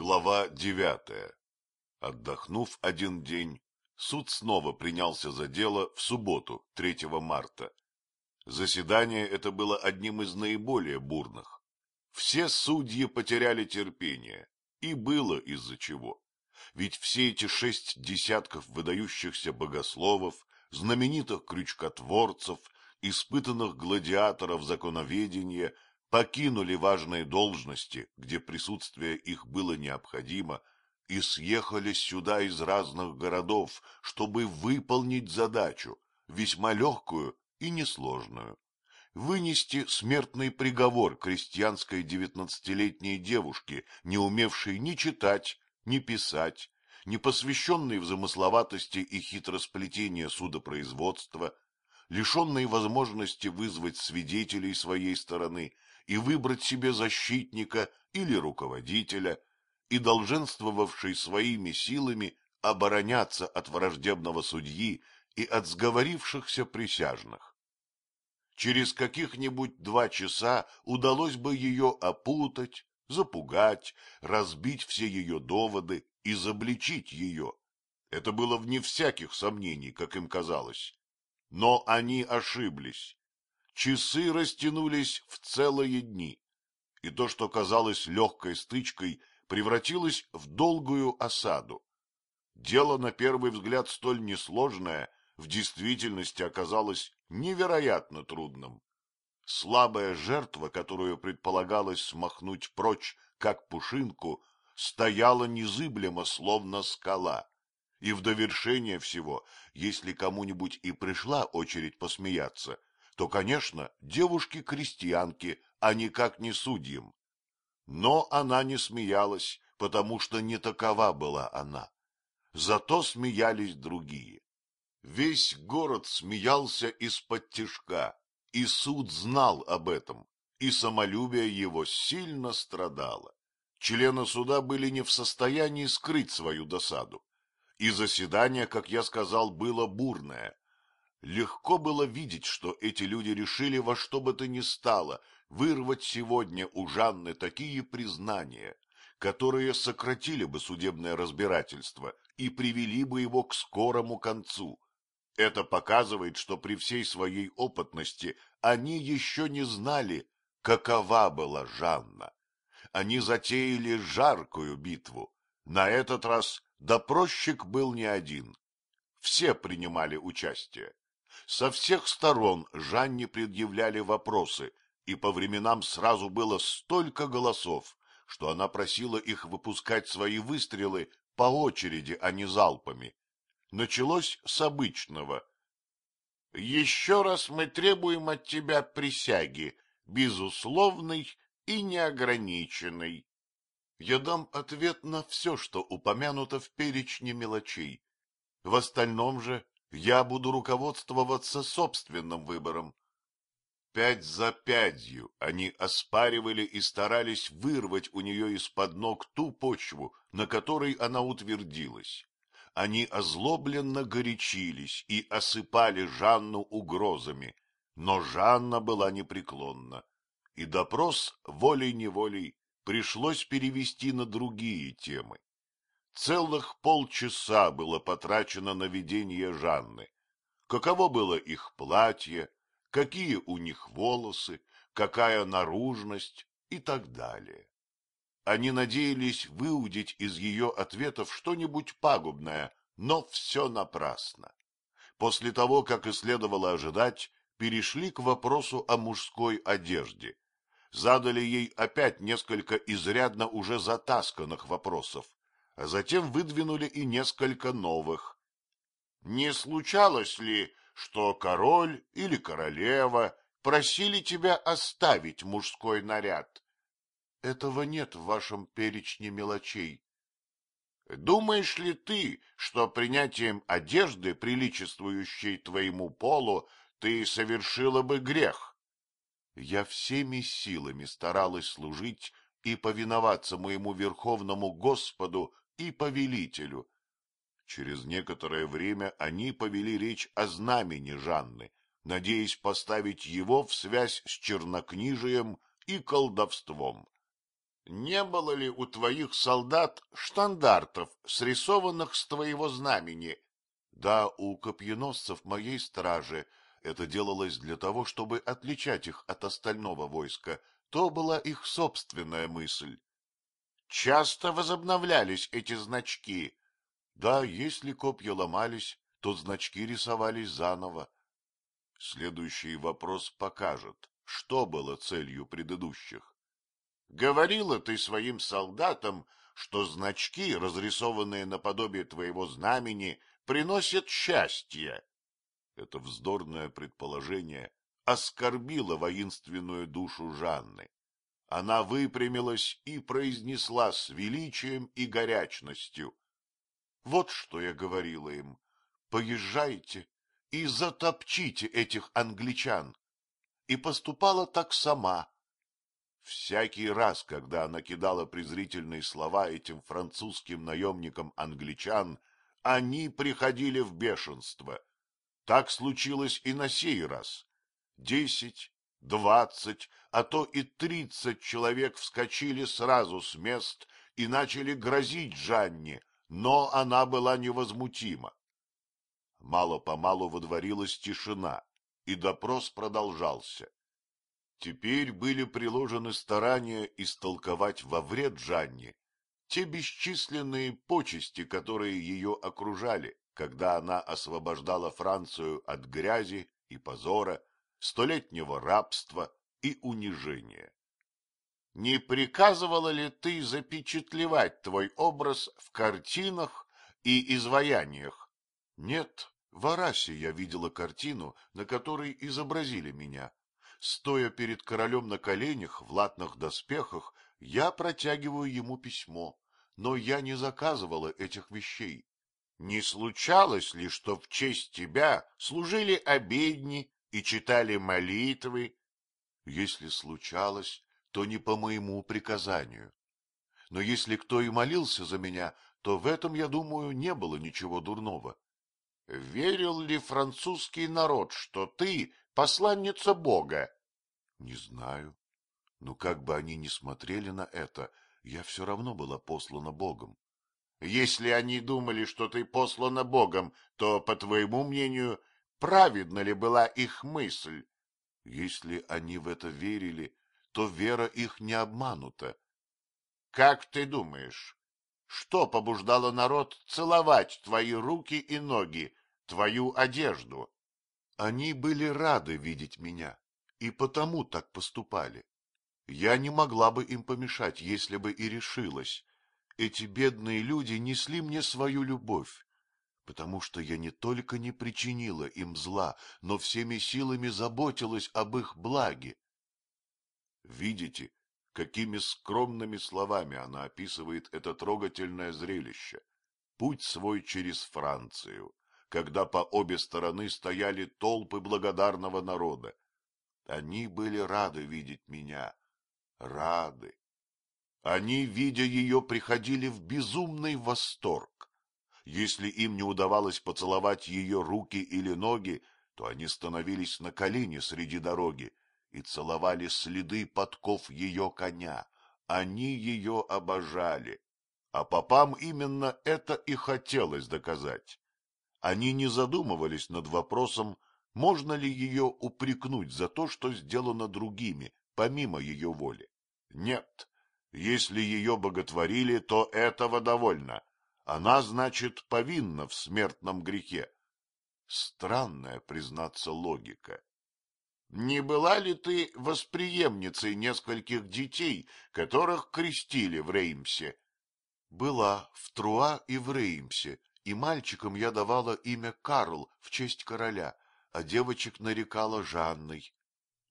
Глава девятая. Отдохнув один день, суд снова принялся за дело в субботу, 3 марта. Заседание это было одним из наиболее бурных. Все судьи потеряли терпение, и было из-за чего. Ведь все эти шесть десятков выдающихся богословов, знаменитых крючкотворцев, испытанных гладиаторов законоведения – покинули важные должности, где присутствие их было необходимо, и съехали сюда из разных городов, чтобы выполнить задачу, весьма легкую и несложную. Вынести смертный приговор крестьянской девятнадцатилетней девушке, не умевшей ни читать, ни писать, не посвященной в замысловатости и хитросплетение судопроизводства, лишенной возможности вызвать свидетелей своей стороны и выбрать себе защитника или руководителя, и долженствовавший своими силами обороняться от враждебного судьи и от сговорившихся присяжных. Через каких-нибудь два часа удалось бы ее опутать, запугать, разбить все ее доводы, изобличить ее. Это было вне всяких сомнений, как им казалось. Но они ошиблись. Часы растянулись в целые дни, и то, что казалось легкой стычкой, превратилось в долгую осаду. Дело, на первый взгляд, столь несложное, в действительности оказалось невероятно трудным. Слабая жертва, которую предполагалось смахнуть прочь, как пушинку, стояла незыблемо, словно скала. И в довершение всего, если кому-нибудь и пришла очередь посмеяться, то, конечно, девушки-крестьянки, а никак не судьям. Но она не смеялась, потому что не такова была она. Зато смеялись другие. Весь город смеялся из-под тишка, и суд знал об этом, и самолюбие его сильно страдало. Члены суда были не в состоянии скрыть свою досаду. И заседание, как я сказал, было бурное, Легко было видеть, что эти люди решили во что бы то ни стало вырвать сегодня у Жанны такие признания, которые сократили бы судебное разбирательство и привели бы его к скорому концу. Это показывает, что при всей своей опытности они еще не знали, какова была Жанна. Они затеяли жаркую битву. На этот раз допросчик был не один. Все принимали участие. Со всех сторон Жанне предъявляли вопросы, и по временам сразу было столько голосов, что она просила их выпускать свои выстрелы по очереди, а не залпами. Началось с обычного. — Еще раз мы требуем от тебя присяги, безусловной и неограниченной. Я дам ответ на все, что упомянуто в перечне мелочей. В остальном же я буду руководствоваться собственным выбором. Пять за пятью они оспаривали и старались вырвать у нее из-под ног ту почву, на которой она утвердилась. Они озлобленно горячились и осыпали Жанну угрозами, но Жанна была непреклонна, и допрос волей-неволей пришлось перевести на другие темы. Целых полчаса было потрачено на видение Жанны. Каково было их платье, какие у них волосы, какая наружность и так далее. Они надеялись выудить из ее ответов что-нибудь пагубное, но все напрасно. После того, как и следовало ожидать, перешли к вопросу о мужской одежде. Задали ей опять несколько изрядно уже затасканных вопросов а затем выдвинули и несколько новых. Не случалось ли, что король или королева просили тебя оставить мужской наряд? Этого нет в вашем перечне мелочей. Думаешь ли ты, что принятием одежды, приличествующей твоему полу, ты совершила бы грех? Я всеми силами старалась служить и повиноваться моему верховному Господу и повелителю. Через некоторое время они повели речь о знамени Жанны, надеясь поставить его в связь с чернокнижием и колдовством. не было ли у твоих солдат штандартов, срисованных с твоего знамени? Да, у копьеносцев моей стражи это делалось для того, чтобы отличать их от остального войска. То была их собственная мысль. Часто возобновлялись эти значки. Да, если копья ломались, то значки рисовались заново. Следующий вопрос покажет, что было целью предыдущих. Говорила ты своим солдатам, что значки, разрисованные наподобие твоего знамени, приносят счастье. Это вздорное предположение оскорбило воинственную душу Жанны. Она выпрямилась и произнесла с величием и горячностью. Вот что я говорила им. Поезжайте и затопчите этих англичан. И поступала так сама. Всякий раз, когда она кидала презрительные слова этим французским наемникам англичан, они приходили в бешенство. Так случилось и на сей раз. Десять, двадцать, а то и тридцать человек вскочили сразу с мест и начали грозить Жанне, но она была невозмутима. Мало-помалу водворилась тишина, и допрос продолжался. Теперь были приложены старания истолковать во вред Жанне те бесчисленные почести, которые ее окружали, когда она освобождала Францию от грязи и позора, столетнего рабства и унижения. Не приказывала ли ты запечатлевать твой образ в картинах и изваяниях? Нет, в Арасе я видела картину, на которой изобразили меня. Стоя перед королем на коленях в латных доспехах, я протягиваю ему письмо, но я не заказывала этих вещей. Не случалось ли, что в честь тебя служили обедни и читали молитвы? Если случалось, то не по моему приказанию. Но если кто и молился за меня, то в этом, я думаю, не было ничего дурного. Верил ли французский народ, что ты посланница Бога? Не знаю. Но как бы они ни смотрели на это, я все равно была послана Богом. Если они думали, что ты послана Богом, то, по твоему мнению, праведна ли была их мысль? Если они в это верили, то вера их не обманута. Как ты думаешь, что побуждало народ целовать твои руки и ноги, твою одежду? Они были рады видеть меня и потому так поступали. Я не могла бы им помешать, если бы и решилась. Эти бедные люди несли мне свою любовь, потому что я не только не причинила им зла, но всеми силами заботилась об их благе. Видите, какими скромными словами она описывает это трогательное зрелище. Путь свой через Францию, когда по обе стороны стояли толпы благодарного народа. Они были рады видеть меня, рады. Они, видя ее, приходили в безумный восторг. Если им не удавалось поцеловать ее руки или ноги, то они становились на колени среди дороги и целовали следы подков ее коня. Они ее обожали, а попам именно это и хотелось доказать. Они не задумывались над вопросом, можно ли ее упрекнуть за то, что сделано другими, помимо ее воли? Нет. Если ее боготворили, то этого довольно. Она, значит, повинна в смертном грехе. Странная, признаться, логика. Не была ли ты восприемницей нескольких детей, которых крестили в Реймсе? Была в Труа и в Реймсе, и мальчикам я давала имя Карл в честь короля, а девочек нарекала Жанной.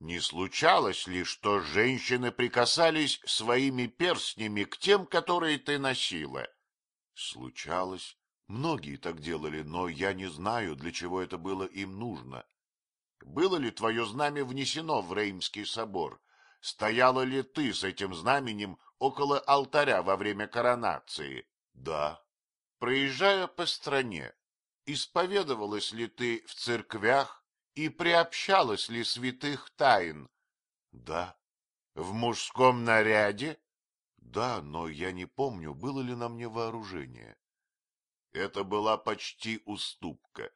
Не случалось ли, что женщины прикасались своими перстнями к тем, которые ты носила? Случалось. Многие так делали, но я не знаю, для чего это было им нужно. Было ли твое знамя внесено в Реймский собор? Стояла ли ты с этим знаменем около алтаря во время коронации? Да. Проезжая по стране, исповедовалась ли ты в церквях и приобщалась ли святых тайн? Да. В мужском наряде? Да, но я не помню, было ли на мне вооружение. Это была почти уступка,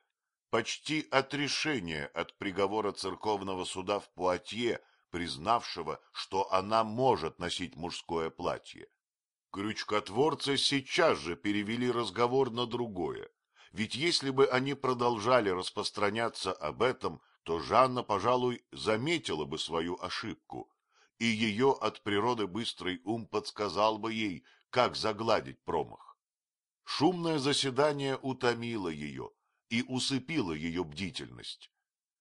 почти отрешение от приговора церковного суда в Пуатье, признавшего, что она может носить мужское платье. Крючкотворцы сейчас же перевели разговор на другое, ведь если бы они продолжали распространяться об этом, то Жанна, пожалуй, заметила бы свою ошибку, и ее от природы быстрый ум подсказал бы ей, как загладить промах. Шумное заседание утомило ее и усыпило ее бдительность.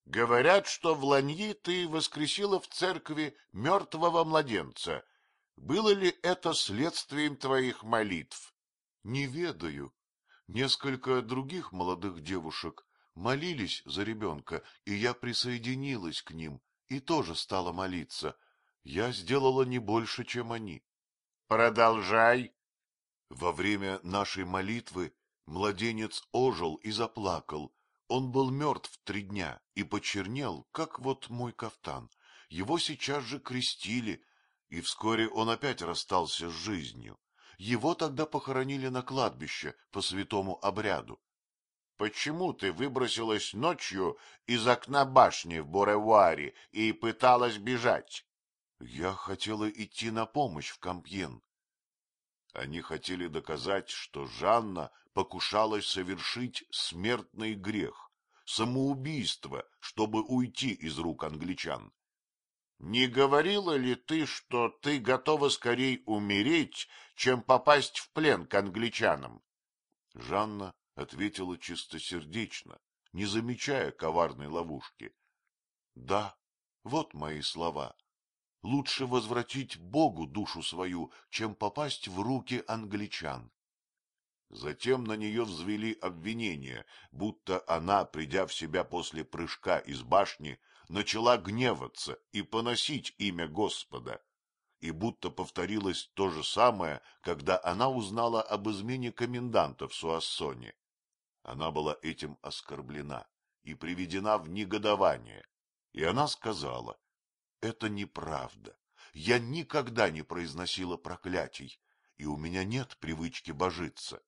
Говорят, что в Ланьи ты воскресила в церкви мертвого младенца. Было ли это следствием твоих молитв? Не ведаю. Несколько других молодых девушек молились за ребенка, и я присоединилась к ним и тоже стала молиться. Я сделала не больше, чем они. Продолжай. Во время нашей молитвы младенец ожил и заплакал. Он был мертв три дня и почернел, как вот мой кафтан. Его сейчас же крестили, и вскоре он опять расстался с жизнью. Его тогда похоронили на кладбище по святому обряду. Почему ты выбросилась ночью из окна башни в Боревуаре и пыталась бежать? Я хотела идти на помощь в Кампьен. Они хотели доказать, что Жанна покушалась совершить смертный грех, самоубийство, чтобы уйти из рук англичан. Не говорила ли ты, что ты готова скорее умереть, чем попасть в плен к англичанам? Жанна ответила чистосердечно, не замечая коварной ловушки. — Да, вот мои слова. Лучше возвратить Богу душу свою, чем попасть в руки англичан. Затем на нее взвели обвинения, будто она, придя в себя после прыжка из башни, начала гневаться и поносить имя Господа, и будто повторилось то же самое, когда она узнала об измене коменданта в Суассоне. Она была этим оскорблена и приведена в негодование, и она сказала, «Это неправда, я никогда не произносила проклятий, и у меня нет привычки божиться.